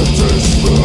the taste